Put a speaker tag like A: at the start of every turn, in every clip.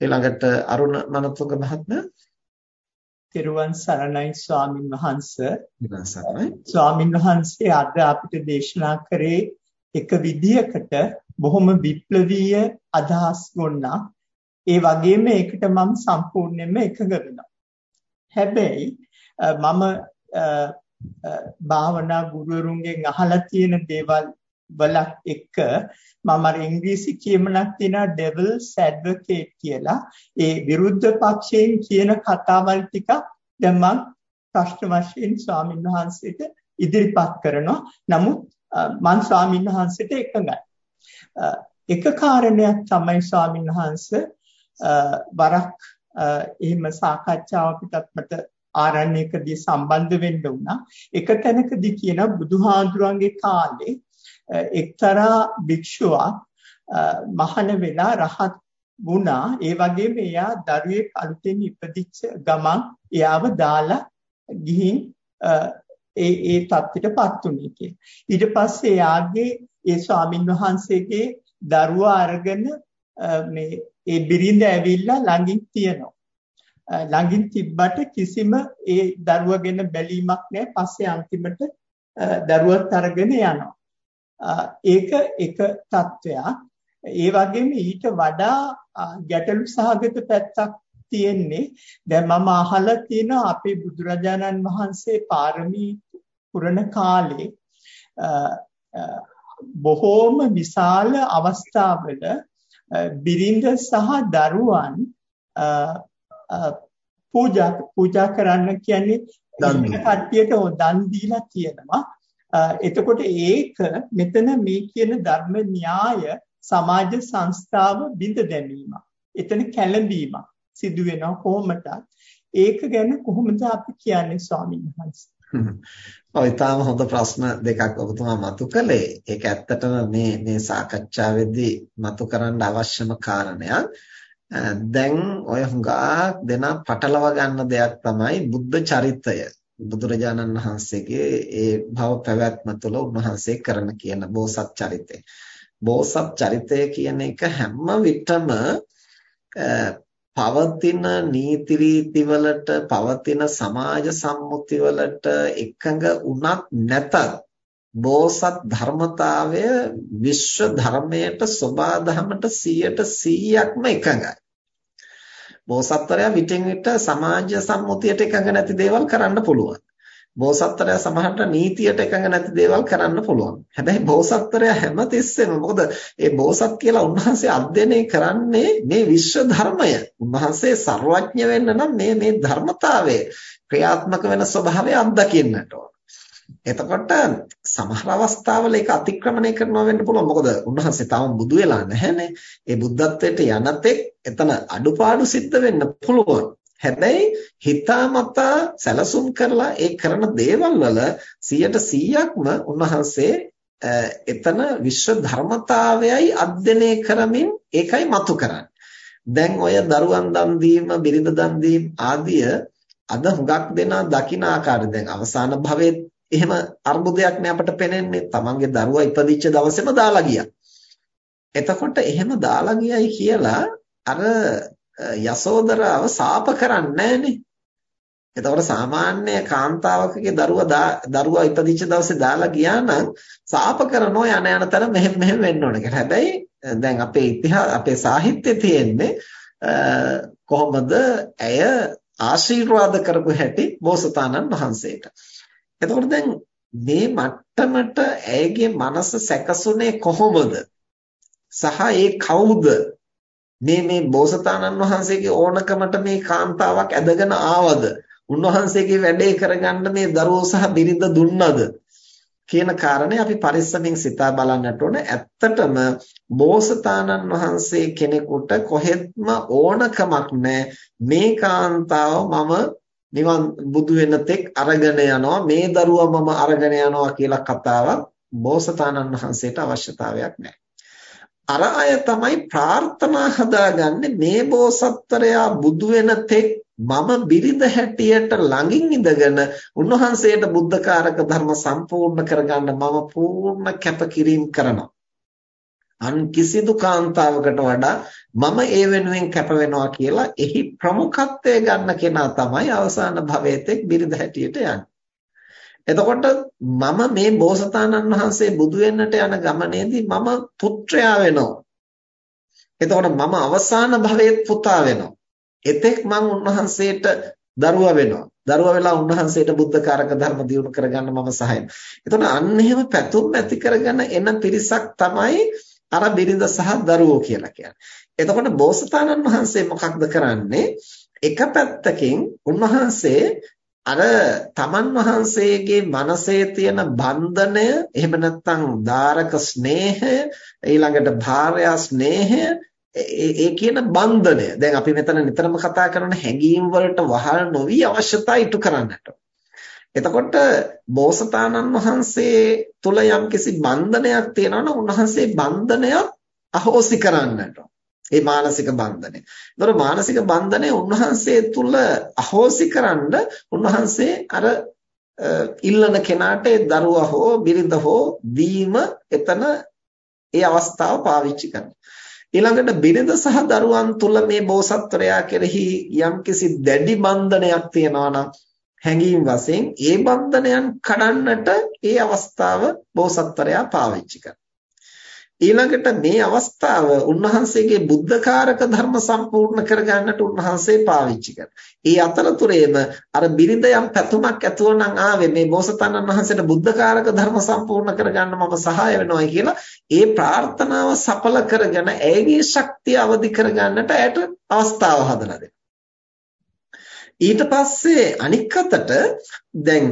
A: ඊළඟට අරුණ මනතුංග මහත්මයා
B: තෙරුවන් සරණයි ස්වාමින් වහන්සේ. ස්වාමින් වහන්සේ අද අපිට දේශනා කරේ එක විදියකට බොහොම විප්ලවීය අදහස් ගොන්නා. ඒ වගේම ඒකට මම සම්පූර්ණයෙන්ම එකඟ වෙනවා. හැබැයි මම භාවනා ගුරුවරුන්ගෙන් අහලා තියෙන දේවල් වලක් එක්ක මම අර ඉංග්‍රීසි කියමනක් තියෙනවා devil's advocate කියලා. ඒ විරුද්ධ පක්ෂයෙන් කියන කතාවල් ටිකක් දැන් මම ප්‍රශ්න වශයෙන් ස්වාමින් වහන්සේට ඉදිරිපත් කරනවා. නමුත් මම ස්වාමින් වහන්සේට එකඟයි. එක කාරණයක් තමයි ස්වාමින් වහන්සේ වරක් එහෙම සාකච්ඡාවකටත් මට ආරණ්‍යකදී සම්බන්ධ වෙන්න වුණා. එක තැනකදී කියන බුදුහාඳුරන්ගේ කාලේ එක්තරා භික්ෂුවක් මහාන වෙලා රහත් වුණා. ඒ වගේම එයා දරුවෙක් අලුතෙන් ඉපදිච්ච ගමන් එයාව දාලා ගිහින් ඒ ඒ தත්ත්වයටපත් උනේ කියලා. ඊට පස්සේ එයාගේ ඒ ස්වාමින් වහන්සේගේ දරුවා අරගෙන මේ ඒ බිරිඳ ඇවිල්ලා ළඟින් තියනවා. ළඟින් තිබ්බට කිසිම ඒ දරුවා ගැන බැලීමක් නැහැ. පස්සේ අන්තිමට දරුවත් අරගෙන යනවා. ඒක එක தත්වයක්. ඒ වගේම ඊට වඩා ගැටලු සහගත පැත්තක් තියෙන්නේ. දැන් මම අහලා තියෙනවා අපේ බුදුරජාණන් වහන්සේ පාරමී පුරණ කාලේ බොහෝම විශාල අවස්ථාවල බිරිඳ සහ දරුවන් පූජා පූජා කරන්න කියන්නේ කට්ටියට දන් දීලා කියනවා එතකොට ඒක මෙතන මේ කියන ධර්ම න්‍යාය සමාජ සංස්ථාව බිඳ දැමීම. එතන කැළඹීමක් සිදු වෙනවා කොහොමද? ඒක ගැන කොහොමද අපි කියන්නේ ස්වාමීන් වහන්සේ?
A: ඔය ඊටාම හොඳ ප්‍රශ්න දෙකක් ඔබතුමා මතු කළේ. ඒක ඇත්තටම මේ මේ සාකච්ඡාවේදී මතු කරන්න අවශ්‍යම කාරණයක්. දැන් ඔය හුඟා දෙනා පටලව ගන්න දෙයක් තමයි බුද්ධ චරිතය. බුදුරජාණන් වහන්සේගේ ඒ භව පැවැත්ම තුළ උන්වහන්සේ කරන කියන බෝසත් චරිතය. බෝසත් චරිතය කියන එක හැම විටම පවතින නීති රීති වලට පවතින සමාජ සම්මුති වලට එකඟ වුණත් නැතත් බෝසත් ධර්මතාවය විශ්ව ධර්මයට සබා ධර්මයට 100%ක්ම එකඟයි. බෝසත්වරයා විටින් විට සමාජ සම්මුතියට එකඟ නැති දේවල් කරන්න පුළුවන්. බෝසත්වරයා සමහරට නීතියට එකඟ නැති දේවල් කරන්න පුළුවන්. හැබැයි බෝසත්වරයා හැමතිස්සෙම මොකද මේ බෝසත් කියලා උන්වහන්සේ අධ්‍යයනය කරන්නේ මේ විශ්ව ධර්මය. උන්වහන්සේ ਸਰවඥ වෙන්න නම් මේ මේ ධර්මතාවය ක්‍රියාත්මක වෙන ස්වභාවය අත්දකින්නට ඕන. එතකොට සමහර අවස්ථාවල ඒක අතික්‍රමණය කරනවා වෙන්න පුළුවන්. මොකද උන්වහන්සේ තාම බුදු වෙලා නැහැනේ. ඒ බුද්ධත්වයට යනතෙක් එතන අඩුපාඩු සිද්ධ වෙන්න පුළුවන්. හැබැයි හිතාමතා සැලසුම් කරලා ඒ කරන දේවල් වල 100%ක්ම උන්වහන්සේ එතන විශ්ව ධර්මතාවයයි අධ්‍යයනය කරමින් ඒකයි මතු කරන්නේ. දැන් ඔය දරුවන් දන් දීම, බිරිඳ දන් දීම ආදිය අද හුඟක් දෙනා දකින ආකාරය දැන් අවසාන භවයේ එහෙම අර්බුදයක් නේ අපට පේන්නේ. තමන්ගේ දරුවා ඉපදිච්ච දවසේම දාලා ගියා. එතකොට එහෙම දාලා ගියයි කියලා අර යසෝදරාව සාප කරන්නේ නැහනේ. එතකොට සාමාන්‍ය කාන්තාවකගේ දරුවා දරුවා ඉපදිච්ච දවසේ දාලා ගියා නම් සාප කරනෝ යන යන තර මෙහෙම මෙහෙම වෙන්න ඕන කියලා. හැබැයි දැන් අපේ ඉතිහාස අපේ සාහිත්‍යයේ තියෙන්නේ කොහොමද ඇය ආශිර්වාද කරපු හැටි බෝසතාණන් වහන්සේට. එතකොට දැන් මේ මට්ටමට ඇයගේ මනස සැකසුනේ කොහොමද? සහ ඒ කවුද? මේ මේ බෝසතාණන් වහන්සේගේ ඕනකමට මේ කාන්තාවක් ඇදගෙන ආවද? උන්වහන්සේගේ වැඩේ කරගන්න මේ දරුවෝ සහ බිරිඳ දුන්නද? කියන කාරණේ අපි පරිස්සමින් සිතා බලන්නට ඕන. ඇත්තටම බෝසතාණන් වහන්සේ කෙනෙකුට කොහෙත්ම ඕනකමක් නැහැ මේ කාන්තාව මම නිවන් බුදු වෙන තෙක් අරගෙන යනවා මේ දරුවා මම අරගෙන යනවා කියලා කතාවක් බෝසතාණන් වහන්සේට අවශ්‍යතාවයක් නැහැ. අර අය තමයි ප්‍රාර්ථනා හදාගන්නේ මේ බෝසත්තරයා බුදු වෙන තෙක් මම බිරිඳ හැටියට ළඟින් ඉඳගෙන උන්වහන්සේට බුද්ධකාරක ධර්ම සම්පූර්ණ කරගන්න මම පූර්ණ කැපකිරීම කරනවා. අන් කිසිදු කාන්තාවකට වඩා මම ඒ වෙනුවෙන් කැප වෙනවා කියලා එහි ප්‍රමුඛත්වය ගන්න කෙනා තමයි අවසාන භවයේතෙක් බිරිඳ හැටියට යන්නේ. එතකොට මම මේ බෝසතාණන් වහන්සේ බුදු වෙන්නට යන ගමනේදී මම පුත්‍රයා වෙනවා. එතකොට මම අවසාන භවයේ පුතා වෙනවා. එතෙක් මම උන්වහන්සේට දරුවා වෙනවා. දරුවා වෙලා උන්වහන්සේට බුද්ධකාරක ධර්ම දියුණු කරගන්න මම සහාය. එතකොට අන්න එහෙම පැතුම් ඇති කරගෙන එන පිරිසක් තමයි අර බිරිඳ සහ දරුවෝ කියලා කියන්නේ. එතකොට බෝසතාණන් වහන්සේ මොකක්ද කරන්නේ? එක පැත්තකින් උන්වහන්සේ අර තමන් වහන්සේගේ මනසේ තියෙන බන්ධනය එහෙම නැත්නම් දාරක ස්නේහය ඊළඟට භාර්යා ස්නේහය ඒ කියන බන්ධනය දැන් අපි මෙතන නිතරම කතා කරන හැඟීම් වලට වහල් නොවි අවශ්‍යතා ඉටු කරන්නට. එතකොට බෝසතාණන් වහන්සේ තුල යම්කිසි බන්ධනයක් තියෙනවා නම් උන්වහන්සේ බන්ධනයක් අහෝසි කරන්නට. ඒ මානසික බන්ධනය. ඒතර මානසික බන්ධනය උන්වහන්සේ තුල අහෝසිකරනද උන්වහන්සේ අර ඉල්ලන කෙනාට ඒ දරුවා හෝ බිරිඳ හෝ දීම එතන ඒ අවස්ථාව පාවිච්චි කරනවා. ඊළඟට බිරිඳ සහ දරුවන් තුල මේ බෝසත්වරයා කෙරෙහි යම්කිසි දැඩි බන්ධනයක් තියෙනවා නම් හැඟීම් වශයෙන් ඒ බන්ධනයන් කඩන්නට ඒ අවස්ථාව බෝසත්වරයා පාවිච්චි කරනවා. ඊළඟට මේ අවස්ථාව උන්වහන්සේගේ බුද්ධකාරක ධර්ම සම්පූර්ණ කරගන්නට උන්වහන්සේ පාවිච්චි කරනවා. ඒ අතරතුරේම අර බිරිඳ යම් පැතුමක් ඇතුව නම් ආවේ මේ බෝසතාණන් වහන්සේට බුද්ධකාරක ධර්ම සම්පූර්ණ කරගන්න මම සහාය වෙනවායි කියලා ඒ ප්‍රාර්ථනාව සඵල කරගෙන ඇයගේ ශක්තිය අවදි කරගන්නට ඇයට අවස්ථාව හදලා දෙනවා. ඊට පස්සේ අනික් අතට දැන්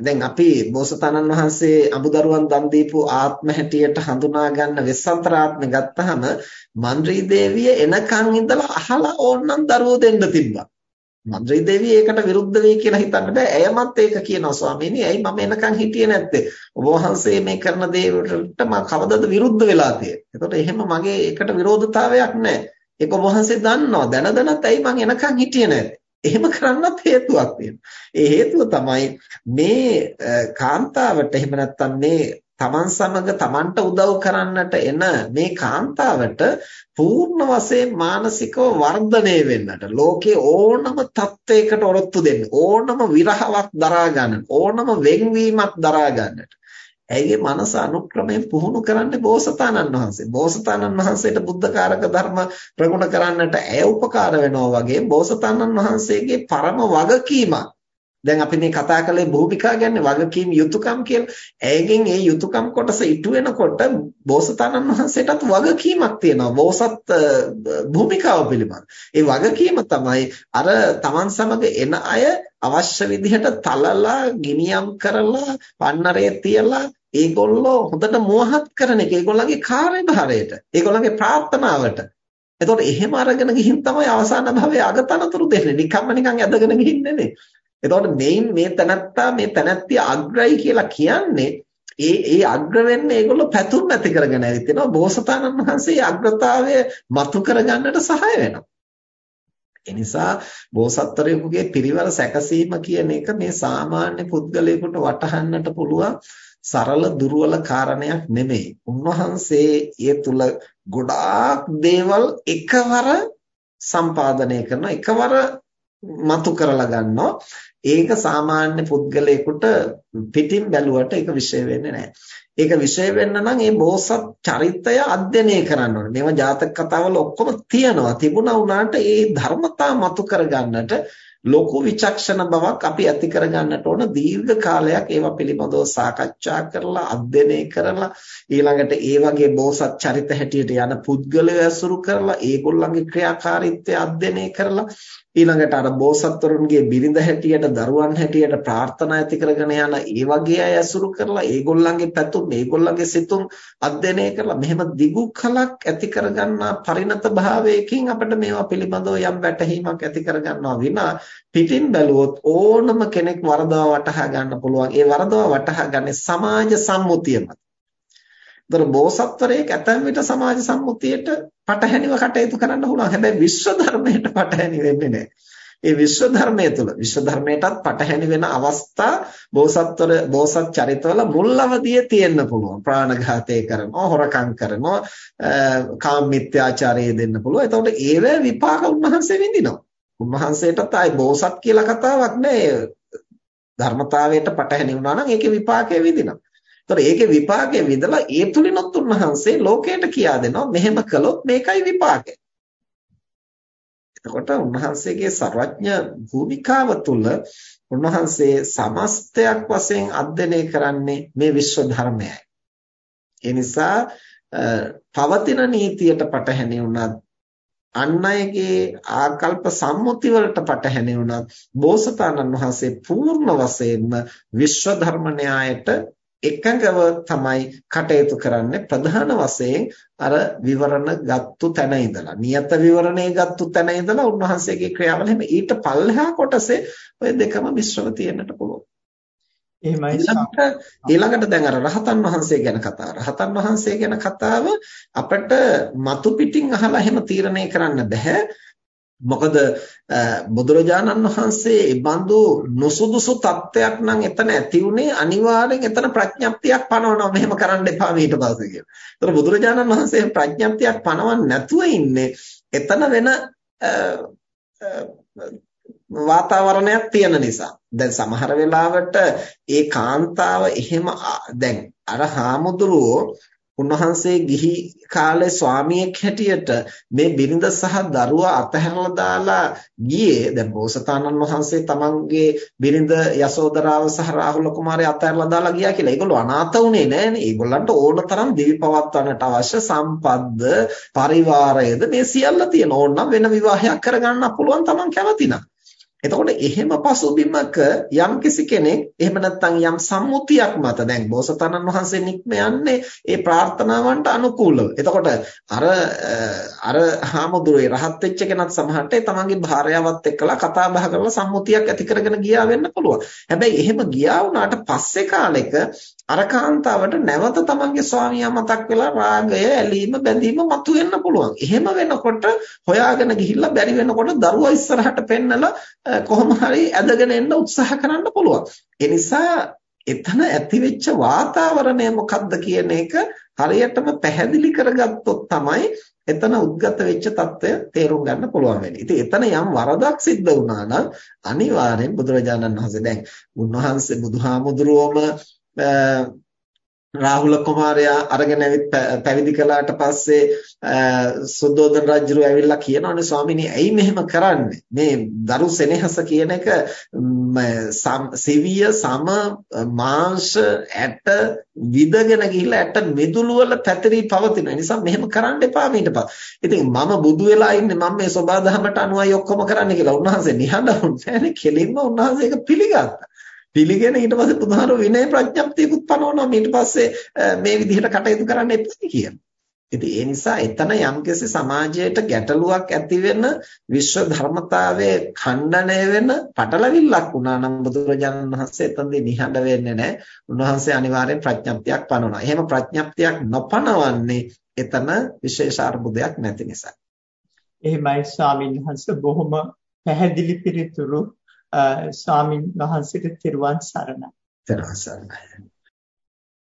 A: දැන් අපි බෝසතාණන් වහන්සේ අමුදරුවන් දන් දීපු ආත්ම හැටියට හඳුනා ගන්න වෙස්සන්තරාත්මය ගත්තාම මන්ත්‍රී දේවිය එනකන් ඉඳලා අහලා ඕන්නම් දරුවෝ දෙන්න තිබ්බා. මන්ත්‍රී දේවිය ඒකට විරුද්ධ වෙයි කියලා හිතන්න බෑ. ඇයමත් ඒක කියනවා ස්වාමීනි. ඇයි මම එනකන් හිටියේ නැත්තේ? ඔබ වහන්සේ මේ කරන දේවල්ට මම කවදද විරුද්ධ වෙලා තියෙන්නේ? එතකොට එහෙම මගේ ඒකට විරෝධතාවයක් නැහැ. ඒක ඔබ වහන්සේ දන්නවා. දැන දැනත් ඇයි මං එනකන් හිටියේ නැත්තේ? එහෙම කරන්නත් හේතුවක් තියෙනවා. ඒ හේතුව තමයි මේ කාන්තාවට එහෙම නැත්නම් මේ තමන් සමග තමන්ට උදව් කරන්නට එන මේ කාන්තාවට පූර්ණ වශයෙන් මානසිකව වර්ධනය වෙන්නට ලෝකේ ඕනම තත්වයකට ඔරොත්තු දෙන්න ඕනම විරහවක් දරා ගන්න ඕනම වෙන්වීමක් දරා ගන්නට ඇයිගේ මනස අනුක්‍රමයෙන් පුහුණු කරන්නේ බෝසතාණන් වහන්සේ. බෝසතාණන් වහන්සේට බුද්ධකාරක ධර්ම ප්‍රගුණ කරන්නට ඇය උපකාර වෙනවා වගේ බෝසතාණන් වහන්සේගේ පරම වගකීමක්. දැන් අපි මේ කතා කළේ භූමිකා ගැන වගකීම් යුතුයකම් කියලා. ඇයගෙන් ඒ යුතුයකම් කොටස ඉටු වෙනකොට බෝසතාණන් වහන්සේටත් වගකීමක් තියෙනවා. බෝසත් භූමිකාව පිළිබඳ. ඒ වගකීම තමයි අර Taman සමග එන අය අවශ්‍ය විදිහට තලලා ගිනියම් කරලා පන්නරේ තියලා ඒගොල්ලෝ හොඳට මුවහත් කරන එක ඒගොල්ලන්ගේ කාර්යභාරයට ඒගොල්ලන්ගේ ප්‍රාර්ථනාවට එතකොට එහෙම අරගෙන ගිහින් තමයි අවසාන භවයේ අගතනතුරු දෙන්නේ නිකම්ම නිකන් ඇදගෙන ගිහින් නෙමෙයි එතකොට මේන් මේ තනත්තා මේ තනත්තිය අග්‍රයි කියලා කියන්නේ ඒ ඒ අග්‍ර වෙන්නේ ඒගොල්ලෝ පැතුම් ඇති කරගෙන ඇවිත් වෙනවා බෝසතාණන් වහන්සේ අග්‍රතාවය මතු කරගන්නට සහාය වෙනවා. එනිසා බෝසත්වරයෙකුගේ පිරිවර සැකසීම කියන එක මේ සාමාන්‍ය පුද්ගලයෙකුට වටහන්නට පුළුවන් සරල දුර්වල කාරණයක් නෙමෙයි. උන්වහන්සේ ඒ තුල ගොඩාක් දේවල් එකවර සම්පාදනය කරන එකවර මතු කරලා ගන්නවා. ඒක සාමාන්‍ය පුද්ගලයෙකුට පිටින් බැලුවට ඒක විශේෂ වෙන්නේ නැහැ. ඒක විශේෂ වෙන්න නම් මේ බෝසත් චරිතය අධ්‍යයනය කරන්න ඕනේ. මේවා ජාතක කතාවල ඔක්කොම තියෙනවා. තිබුණා වුණාට ඒ ධර්මතා මතු කරගන්නට ලොකු විචක්ෂණ බවක් අපි ඇති කරගන්නට ඕන දීර්ඝ කාලයක් ඒවා පිළිබඳව සාකච්ඡා කරලා අධ්‍යයනය කරලා ඊළඟට ඒ වගේ බෝසත් චරිත හැටියට යන පුද්ගලයෝ ඇසුරු කරලා ඒගොල්ලන්ගේ ක්‍රියාකාරීත්වය අධ්‍යයනය කරලා ඊළඟට අර බෝසත්වරුන්ගේ බිරිඳ හැටියට දරුවන් හැටියට ප්‍රාර්ථනා ඇති කරගෙන යන ඒ වගේ අය ඇසුරු කරලා ඒගොල්ලන්ගේ පැතුම් ඒගොල්ලන්ගේ සිතුම් අධ්‍යයනය කරලා මෙහෙම දිගු කලක් ඇති කරගන්නා පරිණත භාවයකින් අපිට මේවා පිළිබඳව යම් වැටහීමක් ඇති කරගන්නවා විනා පිටින් බැලුවොත් ඕනම කෙනෙක් වරදව වටහා ගන්න පුළුවන්. ඒ වරදව වටහා ගන්නේ සමාජ සම්මුතිය මත ඒතර බෝසත්වරයෙක් ඇතැම් විට සමාජ සම්මුතියට පටහැනිව කටයුතු කරන්න පුළුවන්. හැබැයි විශ්ව ධර්මයට පටහැනි වෙන්නේ නැහැ. ඒ විශ්ව ධර්මයේ තුල විශ්ව ධර්මයටත් පටහැනි වෙන අවස්ථා බෝසත්වර බෝසත් චරිතවල මුල් අවදියේ තියෙන්න පුළුවන්. ප්‍රාණඝාතය කරනවා, හොරකම් කරනවා, කාම මිත්‍යාචාරය දෙන්න පුළුවන්. එතකොට ඒවැ විපාක උන්වහන්සේ විඳිනවා. උන්වහන්සේටත් ආයි බෝසත් කියලා කතාවක් නෑ. ධර්මතාවයට පටහැනි වුණා නම් ඒකේ විපාකය විඳිනවා. ඒතර ඒකේ විපාකය විඳලා ඒ තුලිනුත් උන්වහන්සේ ලෝකයට කියා දෙනවා මෙහෙම කළොත් මේකයි විපාකය. එතකොට උන්වහන්සේගේ සර්වඥ භූමිකාව තුළ උන්වහන්සේ සමස්තයක් වශයෙන් අධ්‍යයනය කරන්නේ මේ විශ්ව ධර්මයයි. ඒ නිසා පවතින නීතියට පටහැනි වුණත් අන් අයගේ ආකල්ප සම්මුති වලට පටහැනි වුණත් බෝසතාණන් වහන්සේ පූර්ණ වශයෙන්ම විශ්ව ධර්ම න්‍යායට එකඟව තමයි කටයුතු කරන්නේ ප්‍රධාන වශයෙන් අර විවරණ ගත්තු තැන ඉඳලා නියත විවරණේ ගත්තු තැන ඉඳලා උන්වහන්සේගේ ක්‍රියාවල හැම ඊට පල්ලෙහා කොටසේ ඔය දෙකම මිශ්‍රව තියෙන්නට පුළුවන්. එහෙමයි ඊළඟට දැන් අර රහතන් වහන්සේ ගැන කතාව. රහතන් වහන්සේ ගැන කතාව අපිට මතු පිටින් අහලා එහෙම තීරණය කරන්න බෑ. මොකද බුදුරජාණන් වහන්සේ ඒ බඳු නොසුදුසු තත්ත්වයක් නම් එතන ඇති උනේ අනිවාර්යෙන් එතන ප්‍රඥප්තියක් පනවනවා මෙහෙම කරන්න එපා ඊට පස්සේ කියලා. ඒතර බුදුරජාණන් වහන්සේ ප්‍රඥප්තියක් පනවන්නේ නැතුව ඉන්නේ එතන වෙන වාතාවරණයක් තියෙන නිසා. දැන් සමහර වෙලාවට ඒ කාන්තාව එහෙම දැන් අර හාමුදුරුවෝ උන්වහන්සේ ගිහි කාලේ ස්වාමියෙක් හැටියට මේ බිරිඳ සහ දරුවා අතහැරලා දාලා ගියේ දැන් බෝසතාණන් වහන්සේ තමන්ගේ බිරිඳ යසෝදරාව සහ රාහුල කුමාරය අතහැරලා දාලා ගියා කියලා. ඒගොල්ලෝ අනාථ වුණේ නෑනේ. ඒගොල්ලන්ට ඕන තරම් දිවි පවත්වන්නට අවශ්‍ය සම්පත්ද පරිවාරයද මේ සියල්ල තියෙන. ඕනනම් වෙන විවාහයක් කරගන්න පුළුවන් තමන් කැමතිනම්. එතකොට එහෙම පසුබිමක යම්කිසි කෙනෙක් එහෙම නැත්නම් යම් සම්මුතියක් මත දැන් බෝසතාණන් වහන්සේ නික්ම යන්නේ ඒ ප්‍රාර්ථනාවන්ට අනුකූලව. එතකොට අර අර හාමුදුරුවෝ රහත් වෙච්ච කෙනත් සමහරට ඒ තමන්ගේ භාර්යාවත් එක්කලා කතා බහ කරලා සම්මුතියක් ඇති කරගෙන ගියා වෙන්න පුළුවන්. හැබැයි එහෙම ගියා වුණාට පස්සේ කාලෙක අර කාන්තාවට නැවත තමන්ගේ ස්වාමියා මතක් වෙලා රාගය, ඇලීම, බැඳීම මතුවෙන්න පුළුවන්. එහෙම වෙනකොට හොයාගෙන ගිහිල්ලා බැරි වෙනකොට දරුවා ඉස්සරහට පෙන්නලා කොහොම හරි ඇදගෙන එන්න උත්සාහ කරන්න පුළුවන්. ඒ නිසා එතන ඇතිවෙච්ච වාතාවරණය මොකක්ද කියන එක හරියටම පැහැදිලි කරගත්තොත් තමයි එතන උද්ගත වෙච්ච తত্ত্বය තේරුම් ගන්න පුළුවන් වෙන්නේ. ඉතින් එතන යම් වරදක් සිද්ධ වුණා නම් අනිවාර්යෙන් බුදුරජාණන් වහන්සේ දැන් උන්වහන්සේ බුදුහාමුදුරුවම රාහුල කුමාරයා අරගෙන ඇවිත් පැවිදි කළාට පස්සේ සුද්ධෝදන රජුරු ඇවිල්ලා කියනවානේ ස්වාමීනි ඇයි මෙහෙම කරන්නේ? මේ දරු සෙනෙහස කියන එක සිවිය සම මාංශ ඇට විදගෙන ගිහිල්ලා ඇට මෙදුළු වල පැතිරී පවතින. නිසා මෙහෙම කරන්න එපා ඊට පස්සේ. ඉතින් මම බුදු වෙලා ඉන්නේ මම මේ සබා දහමට අනුවයි ඔක්කොම කරන්න කියලා උන්වහන්සේ නිහඬ වුණේ කෙලින්ම උන්වහන්සේ ඒක පිළිගත්තා. පිළිගෙන ඊට පස්සේ බුදුහාරෝ විනය ප්‍රඥප්තියකුත් පනවනවා ඊට පස්සේ මේ විදිහට කටයුතු කරන්න එපා කියන. ඉතින් ඒ නිසා එතන යම්කිසි සමාජයට ගැටලුවක් ඇති වෙන විශ්ව ධර්මතාවයේ ඛණ්ඩණය වෙන පටලවිල්ලක් වුණා නම් බුදුරජාණන් වහන්සේ එතනදී නිහඬ වෙන්නේ නැහැ. උන්වහන්සේ අනිවාර්යෙන් ප්‍රඥප්තියක් පනවනවා. එහෙම ප්‍රඥප්තියක් නොපනවන්නේ එතන විශේෂ අර්බුදයක් නැති නිසා.
B: එහෙමයි ස්වාමීන් වහන්සේ බොහොම පැහැදිලි පිළිතුරු ස්වාමින් වහන්සේට තෙරුවන් සරණයි.
A: තෙරුවන් සරණයි.